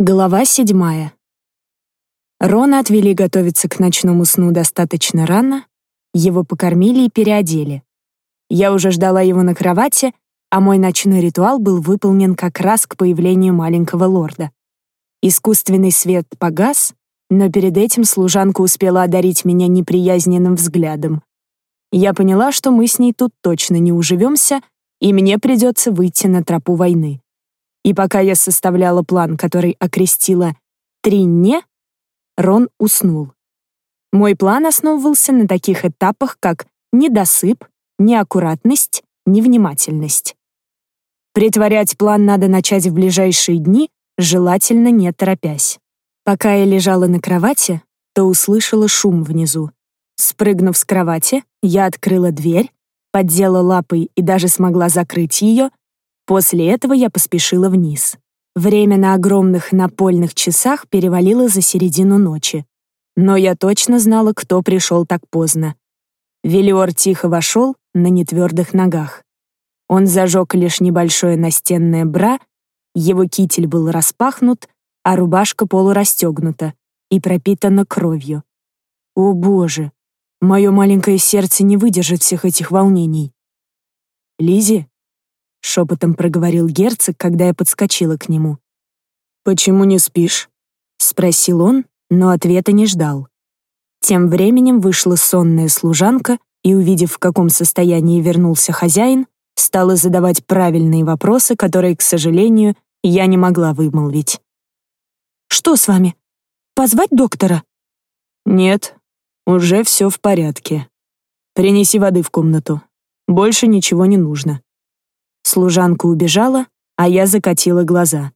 Глава седьмая. Рона отвели готовиться к ночному сну достаточно рано, его покормили и переодели. Я уже ждала его на кровати, а мой ночной ритуал был выполнен как раз к появлению маленького лорда. Искусственный свет погас, но перед этим служанка успела одарить меня неприязненным взглядом. Я поняла, что мы с ней тут точно не уживемся, и мне придется выйти на тропу войны. И пока я составляла план, который окрестила «три не», Рон уснул. Мой план основывался на таких этапах, как недосып, неаккуратность, невнимательность. Притворять план надо начать в ближайшие дни, желательно не торопясь. Пока я лежала на кровати, то услышала шум внизу. Спрыгнув с кровати, я открыла дверь, поддела лапой и даже смогла закрыть ее, После этого я поспешила вниз. Время на огромных напольных часах перевалило за середину ночи. Но я точно знала, кто пришел так поздно. Велиор тихо вошел на нетвердых ногах. Он зажег лишь небольшое настенное бра, его китель был распахнут, а рубашка полурастегнута и пропитана кровью. О боже, мое маленькое сердце не выдержит всех этих волнений. Лизи, — шепотом проговорил герцог, когда я подскочила к нему. «Почему не спишь?» — спросил он, но ответа не ждал. Тем временем вышла сонная служанка и, увидев, в каком состоянии вернулся хозяин, стала задавать правильные вопросы, которые, к сожалению, я не могла вымолвить. «Что с вами? Позвать доктора?» «Нет, уже все в порядке. Принеси воды в комнату. Больше ничего не нужно». Служанка убежала, а я закатила глаза.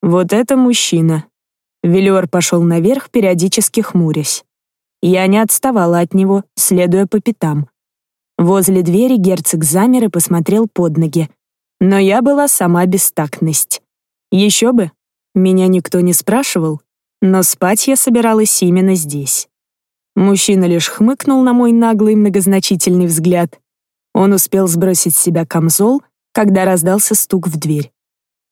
Вот это мужчина. Велиор пошел наверх, периодически хмурясь. Я не отставала от него, следуя по пятам. Возле двери герцог замер и посмотрел под ноги. Но я была сама бестактность. Еще бы, меня никто не спрашивал, но спать я собиралась именно здесь. Мужчина лишь хмыкнул на мой наглый многозначительный взгляд. Он успел сбросить с себя камзол когда раздался стук в дверь.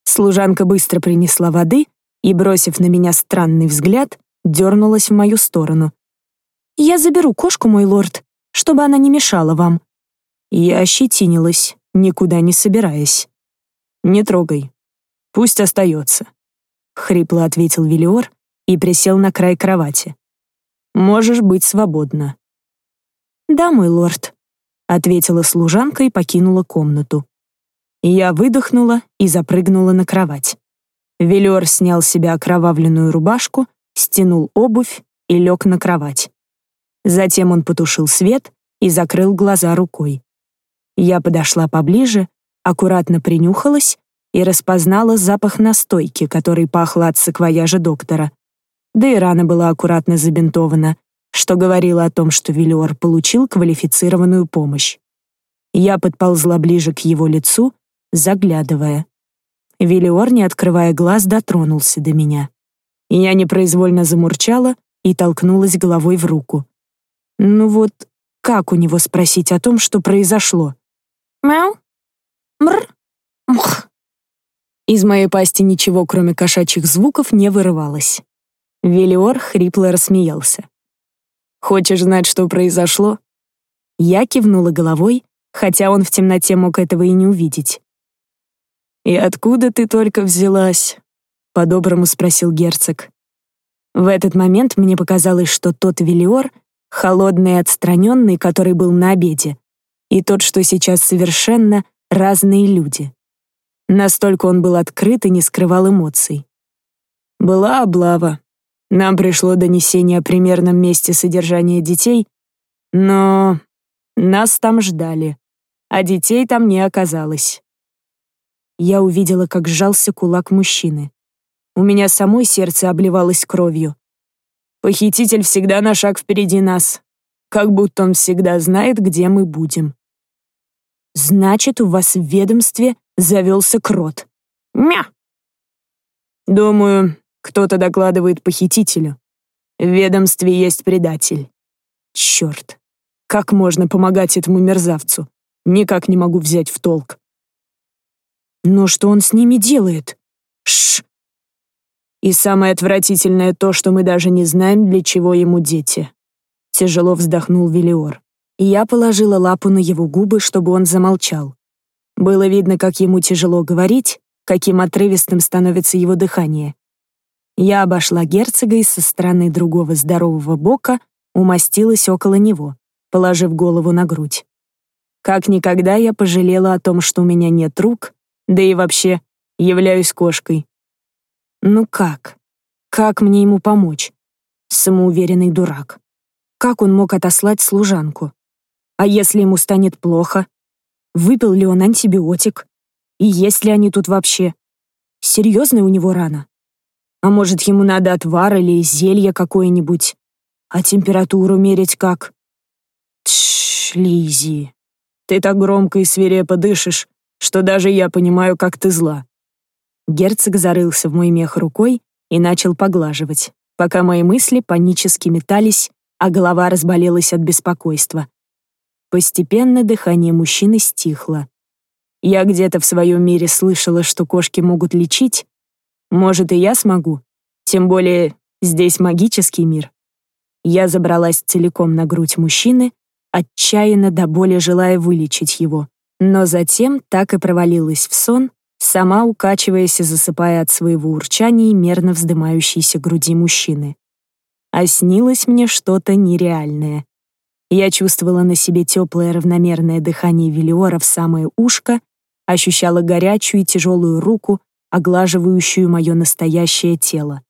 Служанка быстро принесла воды и, бросив на меня странный взгляд, дернулась в мою сторону. «Я заберу кошку, мой лорд, чтобы она не мешала вам». Я ощетинилась, никуда не собираясь. «Не трогай. Пусть остается», — хрипло ответил Велиор и присел на край кровати. «Можешь быть свободна». «Да, мой лорд», — ответила служанка и покинула комнату. Я выдохнула и запрыгнула на кровать. Велиор снял с себя окровавленную рубашку, стянул обувь и лег на кровать. Затем он потушил свет и закрыл глаза рукой. Я подошла поближе, аккуратно принюхалась и распознала запах настойки, который пахла от саквояжа доктора. Да и рана была аккуратно забинтована, что говорило о том, что Велиор получил квалифицированную помощь. Я подползла ближе к его лицу заглядывая. Велиор, не открывая глаз, дотронулся до меня. Я непроизвольно замурчала и толкнулась головой в руку. Ну вот, как у него спросить о том, что произошло? Мяу? Мр? Мх. Из моей пасти ничего, кроме кошачьих звуков, не вырывалось. Велиор хрипло рассмеялся. «Хочешь знать, что произошло?» Я кивнула головой, хотя он в темноте мог этого и не увидеть. «И откуда ты только взялась?» — по-доброму спросил герцог. В этот момент мне показалось, что тот Велиор, холодный и отстраненный, который был на обеде, и тот, что сейчас совершенно разные люди. Настолько он был открыт и не скрывал эмоций. Была облава. Нам пришло донесение о примерном месте содержания детей, но нас там ждали, а детей там не оказалось я увидела, как сжался кулак мужчины. У меня самой сердце обливалось кровью. Похититель всегда на шаг впереди нас, как будто он всегда знает, где мы будем. Значит, у вас в ведомстве завелся крот. Мя! Думаю, кто-то докладывает похитителю. В ведомстве есть предатель. Черт, как можно помогать этому мерзавцу? Никак не могу взять в толк. Но что он с ними делает? Шш! И самое отвратительное то, что мы даже не знаем, для чего ему дети. Тяжело вздохнул Велиор. И я положила лапу на его губы, чтобы он замолчал. Было видно, как ему тяжело говорить, каким отрывистым становится его дыхание. Я обошла герцога и со стороны другого здорового бока умостилась около него, положив голову на грудь. Как никогда я пожалела о том, что у меня нет рук, да и вообще являюсь кошкой. Ну как? Как мне ему помочь? Самоуверенный дурак. Как он мог отослать служанку? А если ему станет плохо? Выпил ли он антибиотик? И есть ли они тут вообще? Серьезная у него рана? А может, ему надо отвар или зелье какое-нибудь? А температуру мерить как? Тш, Лизи, ты так громко и свирепо дышишь, что даже я понимаю, как ты зла. Герцог зарылся в мой мех рукой и начал поглаживать, пока мои мысли панически метались, а голова разболелась от беспокойства. Постепенно дыхание мужчины стихло. Я где-то в своем мире слышала, что кошки могут лечить. Может, и я смогу. Тем более, здесь магический мир. Я забралась целиком на грудь мужчины, отчаянно до боли желая вылечить его, но затем так и провалилась в сон, сама укачиваясь и засыпая от своего урчания и мерно вздымающейся груди мужчины. А снилось мне что-то нереальное. Я чувствовала на себе теплое равномерное дыхание Велиора в самое ушко, ощущала горячую и тяжелую руку, оглаживающую мое настоящее тело.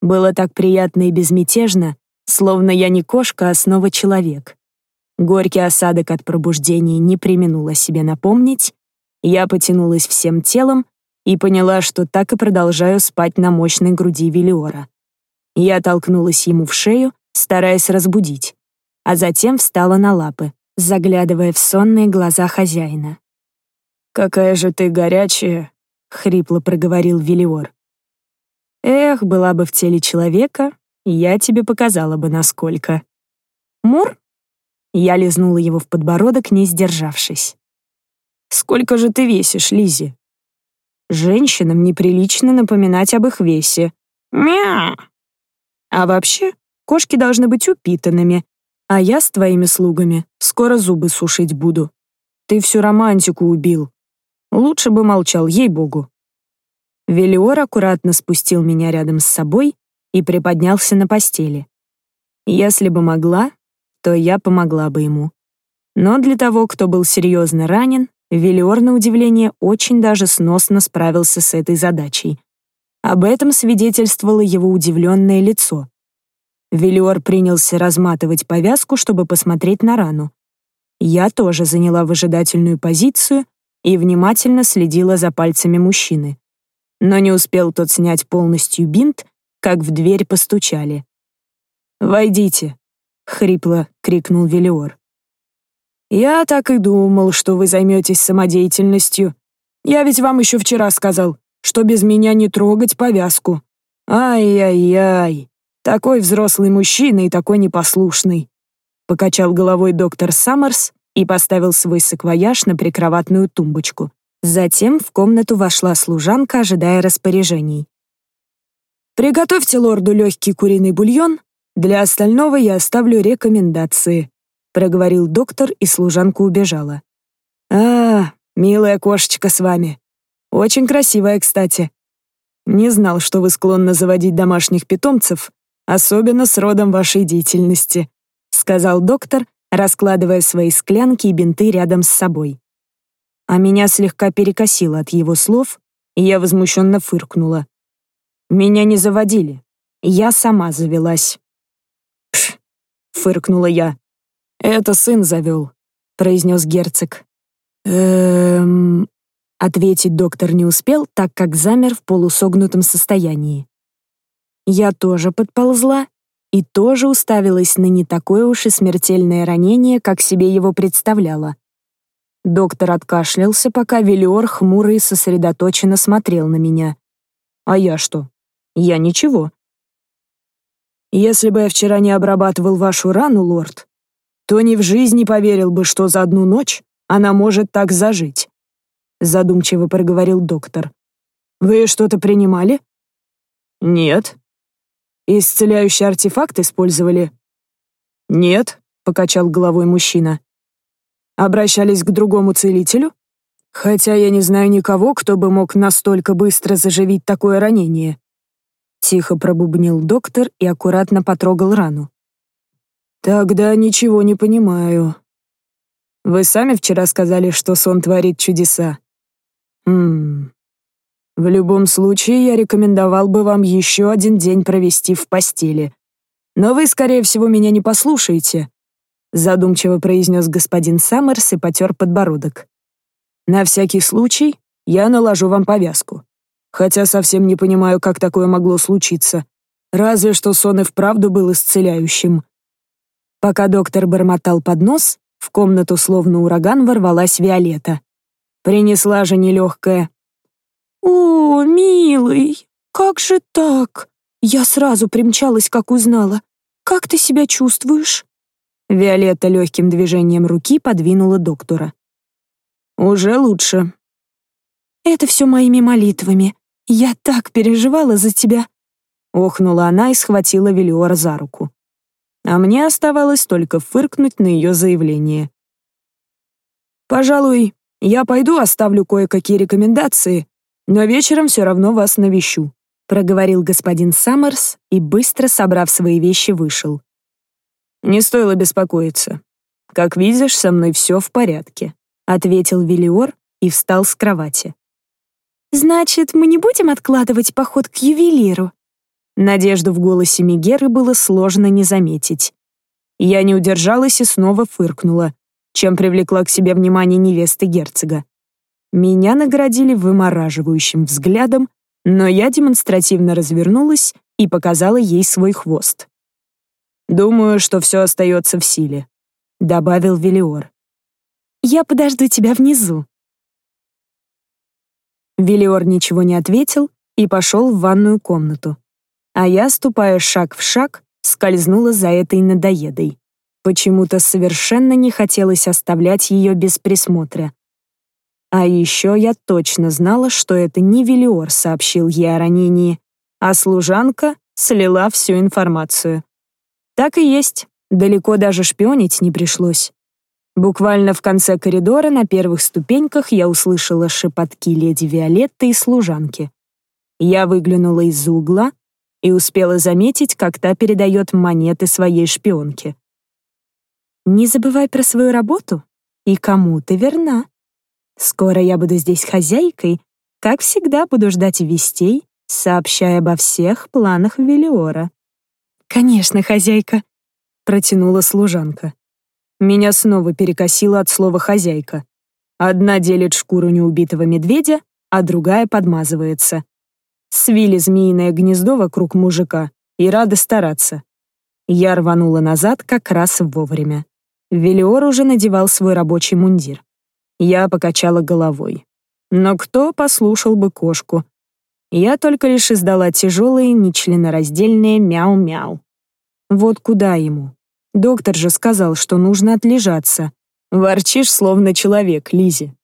Было так приятно и безмятежно, словно я не кошка, а снова человек. Горький осадок от пробуждения не применула себе напомнить, я потянулась всем телом и поняла, что так и продолжаю спать на мощной груди Велиора. Я толкнулась ему в шею, стараясь разбудить, а затем встала на лапы, заглядывая в сонные глаза хозяина. «Какая же ты горячая!» — хрипло проговорил Велиор. «Эх, была бы в теле человека, я тебе показала бы, насколько». «Мур?» Я лизнула его в подбородок, не сдержавшись. Сколько же ты весишь, Лизи? Женщинам неприлично напоминать об их весе. Мя. А вообще, кошки должны быть упитанными, а я с твоими слугами скоро зубы сушить буду. Ты всю романтику убил. Лучше бы молчал, ей-богу. Велиор аккуратно спустил меня рядом с собой и приподнялся на постели. Если бы могла, то я помогла бы ему. Но для того, кто был серьезно ранен, Велиор, на удивление, очень даже сносно справился с этой задачей. Об этом свидетельствовало его удивленное лицо. Велиор принялся разматывать повязку, чтобы посмотреть на рану. Я тоже заняла выжидательную позицию и внимательно следила за пальцами мужчины. Но не успел тот снять полностью бинт, как в дверь постучали. «Войдите», — хрипло крикнул Велиор. «Я так и думал, что вы займетесь самодеятельностью. Я ведь вам еще вчера сказал, что без меня не трогать повязку. Ай-яй-яй, такой взрослый мужчина и такой непослушный». Покачал головой доктор Саммерс и поставил свой саквояж на прикроватную тумбочку. Затем в комнату вошла служанка, ожидая распоряжений. «Приготовьте лорду легкий куриный бульон. Для остального я оставлю рекомендации», проговорил доктор, и служанка убежала. «А, милая кошечка с вами. Очень красивая, кстати. Не знал, что вы склонны заводить домашних питомцев, особенно с родом вашей деятельности», сказал доктор, раскладывая свои склянки и бинты рядом с собой. А меня слегка перекосило от его слов, и я возмущенно фыркнула. «Меня не заводили. Я сама завелась». Фыркнула я. «Это сын завел», — произнес герцог. «Эм...» Ответить доктор не успел, так как замер в полусогнутом состоянии. Я тоже подползла и тоже уставилась на не такое уж и смертельное ранение, как себе его представляла. Доктор откашлялся, пока Велиор хмуро и сосредоточенно смотрел на меня. А я что? Я ничего. Если бы я вчера не обрабатывал вашу рану, лорд, то ни в жизни поверил бы, что за одну ночь она может так зажить», — задумчиво проговорил доктор. «Вы что-то принимали?» Нет. Исцеляющий артефакт использовали? Нет, покачал головой мужчина. Обращались к другому целителю? Хотя я не знаю никого, кто бы мог настолько быстро заживить такое ранение. Тихо пробубнил доктор и аккуратно потрогал рану. Тогда ничего не понимаю. Вы сами вчера сказали, что сон творит чудеса. Хм. В любом случае, я рекомендовал бы вам еще один день провести в постели. Но вы, скорее всего, меня не послушаете, задумчиво произнес господин Саммерс и потер подбородок. На всякий случай я наложу вам повязку. Хотя совсем не понимаю, как такое могло случиться. Разве что сон и вправду был исцеляющим. Пока доктор бормотал под нос, в комнату словно ураган ворвалась Виолетта. Принесла же нелегкая. «О, милый, как же так? Я сразу примчалась, как узнала. Как ты себя чувствуешь?» Виолетта легким движением руки подвинула доктора. «Уже лучше». «Это все моими молитвами. Я так переживала за тебя». Охнула она и схватила Велиора за руку. А мне оставалось только фыркнуть на ее заявление. «Пожалуй, я пойду оставлю кое-какие рекомендации, но вечером все равно вас навещу», проговорил господин Саммерс и, быстро собрав свои вещи, вышел. «Не стоило беспокоиться. Как видишь, со мной все в порядке» ответил Велиор и встал с кровати. Значит, мы не будем откладывать поход к ювелиру? Надежду в голосе Мегеры было сложно не заметить. Я не удержалась и снова фыркнула, чем привлекла к себе внимание невесты герцога. Меня наградили вымораживающим взглядом, но я демонстративно развернулась и показала ей свой хвост. «Думаю, что все остается в силе», — добавил Велиор. Я подожду тебя внизу». Велиор ничего не ответил и пошел в ванную комнату. А я, ступая шаг в шаг, скользнула за этой надоедой. Почему-то совершенно не хотелось оставлять ее без присмотра. А еще я точно знала, что это не Велиор сообщил ей о ранении, а служанка слила всю информацию. Так и есть, далеко даже шпионить не пришлось. Буквально в конце коридора на первых ступеньках я услышала шепотки леди Виолетты и служанки. Я выглянула из-за угла и успела заметить, как та передает монеты своей шпионке. «Не забывай про свою работу и кому ты верна. Скоро я буду здесь хозяйкой, как всегда буду ждать вестей, сообщая обо всех планах Велиора». «Конечно, хозяйка», — протянула служанка. Меня снова перекосило от слова «хозяйка». Одна делит шкуру неубитого медведя, а другая подмазывается. Свили змеиное гнездо вокруг мужика и рада стараться. Я рванула назад как раз вовремя. Велиор уже надевал свой рабочий мундир. Я покачала головой. Но кто послушал бы кошку? Я только лишь издала тяжелые, нечленораздельные мяу-мяу. Вот куда ему? Доктор же сказал, что нужно отлежаться. Ворчишь, словно человек, Лизи.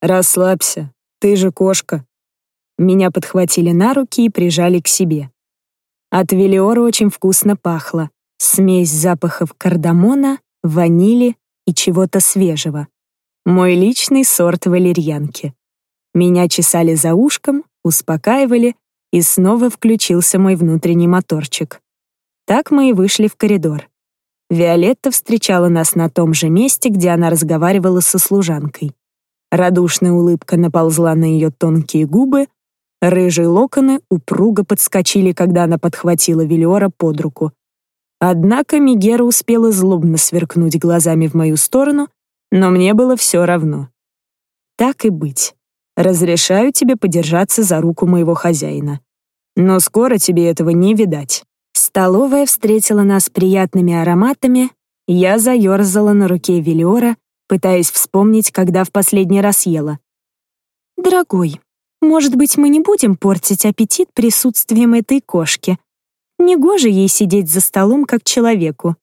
Расслабься, ты же кошка. Меня подхватили на руки и прижали к себе. От Велиора очень вкусно пахло. Смесь запахов кардамона, ванили и чего-то свежего. Мой личный сорт валерьянки. Меня чесали за ушком, успокаивали, и снова включился мой внутренний моторчик. Так мы и вышли в коридор. Виолетта встречала нас на том же месте, где она разговаривала со служанкой. Радушная улыбка наползла на ее тонкие губы, рыжие локоны упруго подскочили, когда она подхватила Велиора под руку. Однако Мигера успела злобно сверкнуть глазами в мою сторону, но мне было все равно. Так и быть. Разрешаю тебе подержаться за руку моего хозяина. Но скоро тебе этого не видать. Столовая встретила нас приятными ароматами, я заерзала на руке Велиора, пытаясь вспомнить, когда в последний раз ела. «Дорогой, может быть, мы не будем портить аппетит присутствием этой кошки? Негоже ей сидеть за столом, как человеку».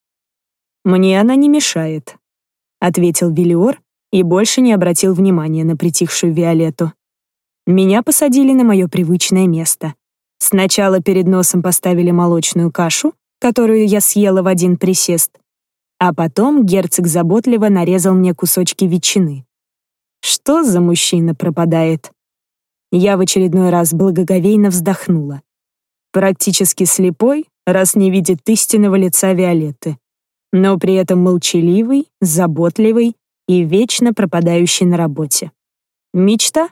«Мне она не мешает», — ответил Велиор и больше не обратил внимания на притихшую Виолетту. Меня посадили на мое привычное место. Сначала перед носом поставили молочную кашу, которую я съела в один присест, а потом герцог заботливо нарезал мне кусочки ветчины. Что за мужчина пропадает? Я в очередной раз благоговейно вздохнула. Практически слепой, раз не видит истинного лица Виолетты, но при этом молчаливый, заботливый и вечно пропадающий на работе. Мечта?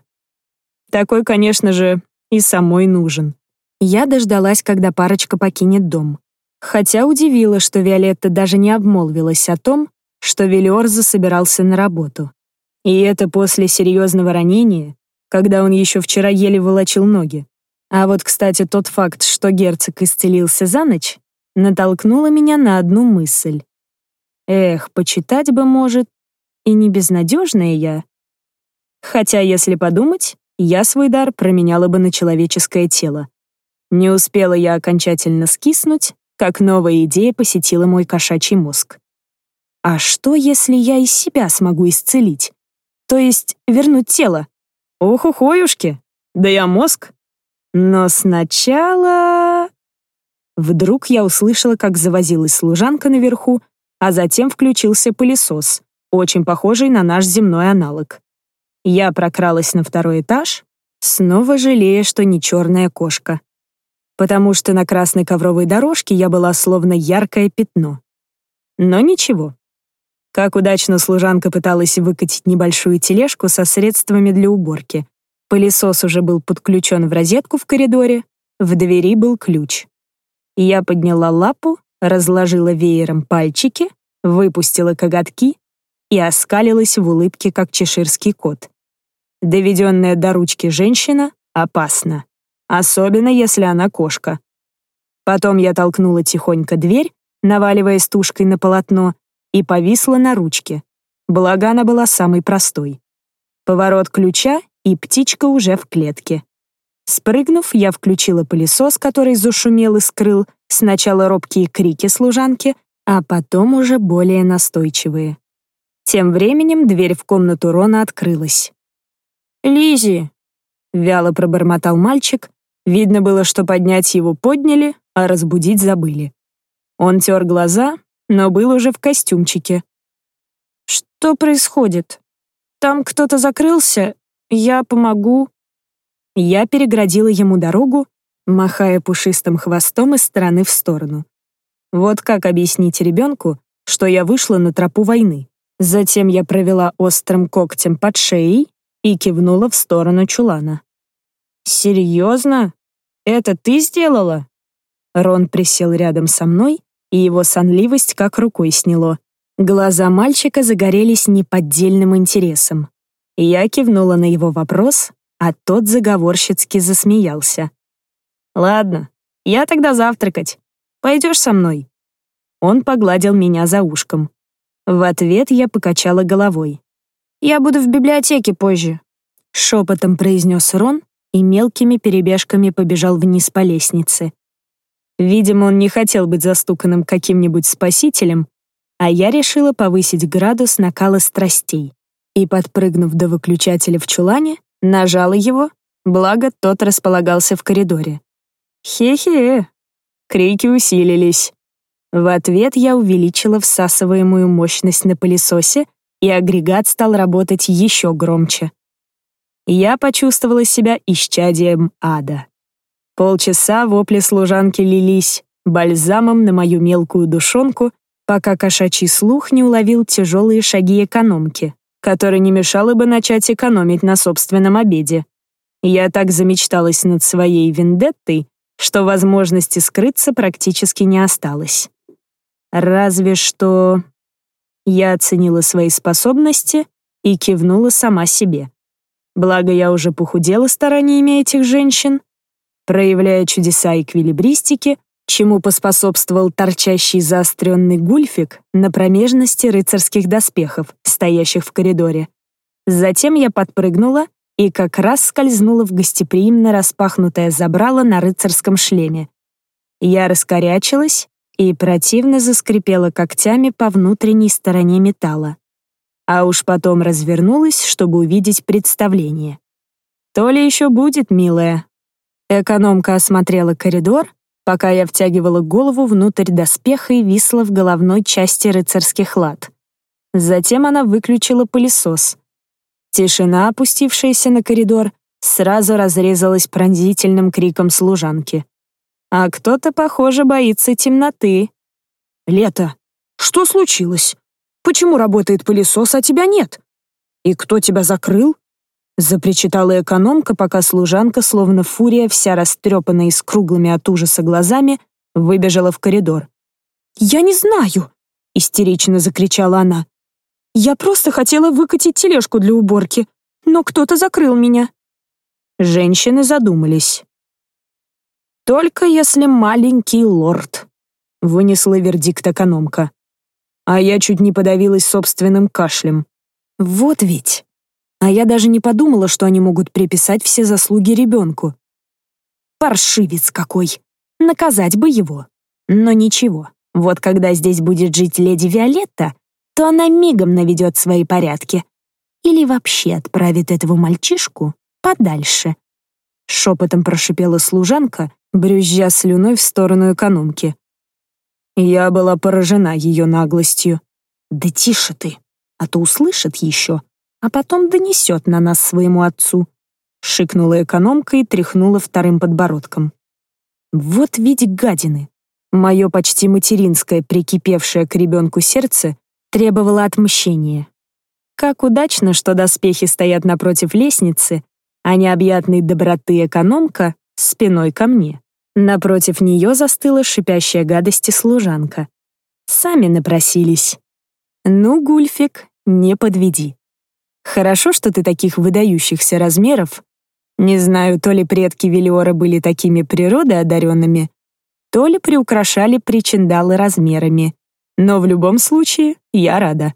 Такой, конечно же, и самой нужен. Я дождалась, когда парочка покинет дом. Хотя удивила, что Виолетта даже не обмолвилась о том, что Велиорза собирался на работу. И это после серьезного ранения, когда он еще вчера еле волочил ноги. А вот, кстати, тот факт, что герцог исцелился за ночь, натолкнуло меня на одну мысль. Эх, почитать бы, может, и не безнадежная я. Хотя, если подумать, я свой дар променяла бы на человеческое тело. Не успела я окончательно скиснуть, как новая идея посетила мой кошачий мозг. А что, если я из себя смогу исцелить? То есть вернуть тело? Ох, ухоюшки! Да я мозг! Но сначала... Вдруг я услышала, как завозилась служанка наверху, а затем включился пылесос, очень похожий на наш земной аналог. Я прокралась на второй этаж, снова жалея, что не черная кошка потому что на красной ковровой дорожке я была словно яркое пятно. Но ничего. Как удачно служанка пыталась выкатить небольшую тележку со средствами для уборки. Пылесос уже был подключен в розетку в коридоре, в двери был ключ. Я подняла лапу, разложила веером пальчики, выпустила коготки и оскалилась в улыбке, как чеширский кот. Доведенная до ручки женщина опасна особенно если она кошка. Потом я толкнула тихонько дверь, наваливаясь тушкой на полотно, и повисла на ручке. Благо она была самой простой. Поворот ключа, и птичка уже в клетке. Спрыгнув, я включила пылесос, который зашумел и скрыл сначала робкие крики служанки, а потом уже более настойчивые. Тем временем дверь в комнату Рона открылась. Лизи, вяло пробормотал мальчик, Видно было, что поднять его подняли, а разбудить забыли. Он тер глаза, но был уже в костюмчике. «Что происходит? Там кто-то закрылся? Я помогу?» Я переградила ему дорогу, махая пушистым хвостом из стороны в сторону. Вот как объяснить ребенку, что я вышла на тропу войны. Затем я провела острым когтем под шеей и кивнула в сторону чулана. «Серьезно? Это ты сделала?» Рон присел рядом со мной, и его сонливость как рукой сняло. Глаза мальчика загорелись неподдельным интересом. Я кивнула на его вопрос, а тот заговорщицки засмеялся. «Ладно, я тогда завтракать. Пойдешь со мной?» Он погладил меня за ушком. В ответ я покачала головой. «Я буду в библиотеке позже», — шепотом произнес Рон, и мелкими перебежками побежал вниз по лестнице. Видимо, он не хотел быть застуканным каким-нибудь спасителем, а я решила повысить градус накала страстей и, подпрыгнув до выключателя в чулане, нажала его, благо тот располагался в коридоре. Хе-хе, крики усилились. В ответ я увеличила всасываемую мощность на пылесосе, и агрегат стал работать еще громче я почувствовала себя исчадием ада. Полчаса вопли служанки лились бальзамом на мою мелкую душонку, пока кошачий слух не уловил тяжелые шаги экономки, которые не мешало бы начать экономить на собственном обеде. Я так замечталась над своей вендеттой, что возможности скрыться практически не осталось. Разве что... Я оценила свои способности и кивнула сама себе. Благо, я уже похудела стараниями этих женщин, проявляя чудеса эквилибристики, чему поспособствовал торчащий заостренный гульфик на промежности рыцарских доспехов, стоящих в коридоре. Затем я подпрыгнула и как раз скользнула в гостеприимно распахнутое забрало на рыцарском шлеме. Я раскорячилась и противно заскрипела когтями по внутренней стороне металла а уж потом развернулась, чтобы увидеть представление. «То ли еще будет, милая?» Экономка осмотрела коридор, пока я втягивала голову внутрь доспеха и висла в головной части рыцарских лад. Затем она выключила пылесос. Тишина, опустившаяся на коридор, сразу разрезалась пронзительным криком служанки. А кто-то, похоже, боится темноты. «Лето, что случилось? Почему работает пылесос, а тебя нет? И кто тебя закрыл?» Запричитала экономка, пока служанка, словно фурия, вся растрепанная и с круглыми от ужаса глазами, выбежала в коридор. «Я не знаю!» — истерично закричала она. «Я просто хотела выкатить тележку для уборки, но кто-то закрыл меня». Женщины задумались. «Только если маленький лорд», — вынесла вердикт экономка. А я чуть не подавилась собственным кашлем. «Вот ведь!» А я даже не подумала, что они могут приписать все заслуги ребенку. Паршивец какой! Наказать бы его. Но ничего, вот когда здесь будет жить леди Виолетта, то она мигом наведет свои порядки. Или вообще отправит этого мальчишку подальше. Шепотом прошипела служанка, брюзжа слюной в сторону экономки. Я была поражена ее наглостью. «Да тише ты, а то услышит еще», а потом донесет на нас своему отцу», — шикнула экономка и тряхнула вторым подбородком. «Вот ведь гадины!» Мое почти материнское, прикипевшее к ребенку сердце, требовало отмщения. Как удачно, что доспехи стоят напротив лестницы, а необъятной доброты экономка спиной ко мне. Напротив нее застыла шипящая гадости служанка. Сами напросились. «Ну, Гульфик, не подведи». Хорошо, что ты таких выдающихся размеров. Не знаю, то ли предки Велиора были такими природоодаренными, то ли приукрашали причиндалы размерами. Но в любом случае я рада.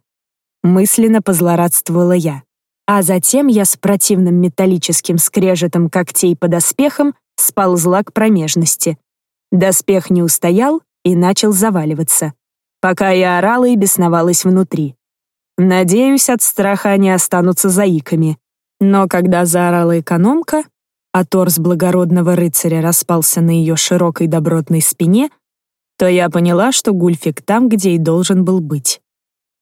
Мысленно позлорадствовала я. А затем я с противным металлическим скрежетом когтей под доспехом сползла к промежности. Доспех не устоял и начал заваливаться, пока я орала и бесновалась внутри. Надеюсь, от страха они останутся заиками. Но когда заорала экономка, а торс благородного рыцаря распался на ее широкой добротной спине, то я поняла, что Гульфик там, где и должен был быть.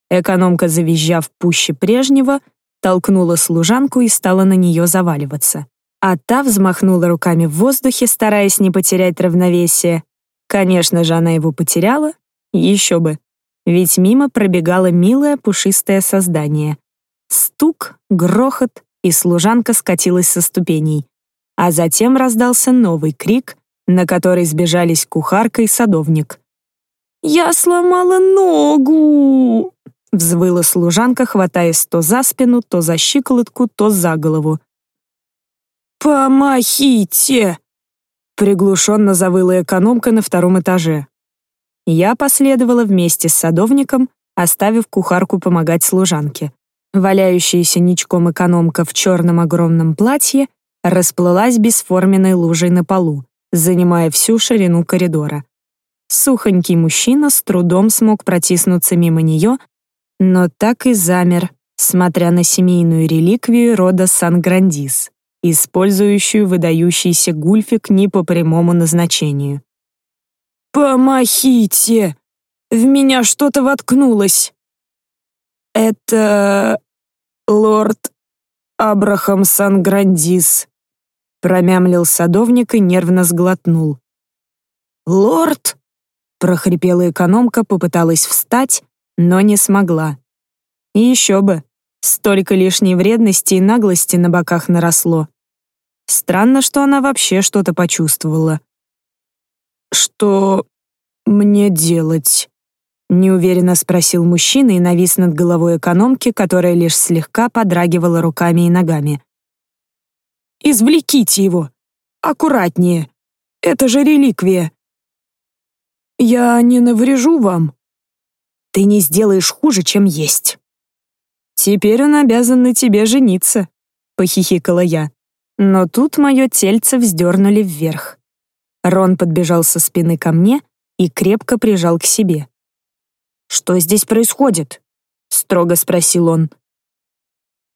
Экономка, завизжав пуще прежнего, толкнула служанку и стала на нее заваливаться. А та взмахнула руками в воздухе, стараясь не потерять равновесие. Конечно же, она его потеряла. Еще бы ведь мимо пробегало милое пушистое создание. Стук, грохот, и служанка скатилась со ступеней. А затем раздался новый крик, на который сбежались кухарка и садовник. «Я сломала ногу!» — взвыла служанка, хватаясь то за спину, то за щиколотку, то за голову. «Помогите!» — приглушенно завыла экономка на втором этаже. Я последовала вместе с садовником, оставив кухарку помогать служанке. Валяющаяся ничком экономка в черном огромном платье расплылась бесформенной лужей на полу, занимая всю ширину коридора. Сухонький мужчина с трудом смог протиснуться мимо нее, но так и замер, смотря на семейную реликвию рода Сан-Грандис, использующую выдающийся гульфик не по прямому назначению. «Помогите! В меня что-то воткнулось!» «Это... лорд Абрахам Сан-Грандис», — промямлил садовник и нервно сглотнул. «Лорд?» — прохрипела экономка, попыталась встать, но не смогла. И еще бы, столько лишней вредности и наглости на боках наросло. Странно, что она вообще что-то почувствовала. «Что мне делать?» — неуверенно спросил мужчина и навис над головой экономки, которая лишь слегка подрагивала руками и ногами. «Извлеките его! Аккуратнее! Это же реликвия!» «Я не наврежу вам?» «Ты не сделаешь хуже, чем есть!» «Теперь он обязан на тебе жениться», — похихикала я. Но тут мое тельце вздернули вверх. Рон подбежал со спины ко мне и крепко прижал к себе. «Что здесь происходит?» — строго спросил он.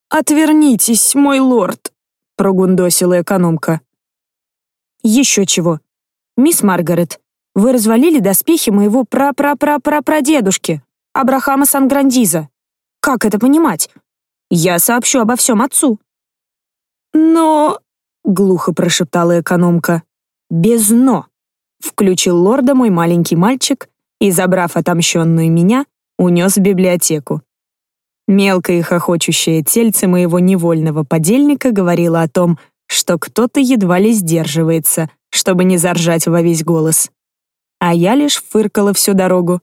«Отвернитесь, мой лорд!» — прогундосила экономка. Еще чего. Мисс Маргарет, вы развалили доспехи моего пра-пра-пра-пра-прадедушки, Абрахама Санграндиза. Как это понимать? Я сообщу обо всем отцу. Но... — глухо прошептала экономка. «Без «но», — включил лорда мой маленький мальчик и, забрав отомщенную меня, унес в библиотеку. Мелкое и хохочущее тельце моего невольного подельника говорило о том, что кто-то едва ли сдерживается, чтобы не заржать во весь голос. А я лишь фыркала всю дорогу.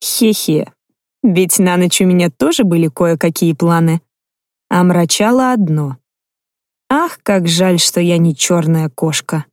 Хе-хе, ведь на ночь у меня тоже были кое-какие планы. Омрачало одно. Ах, как жаль, что я не черная кошка.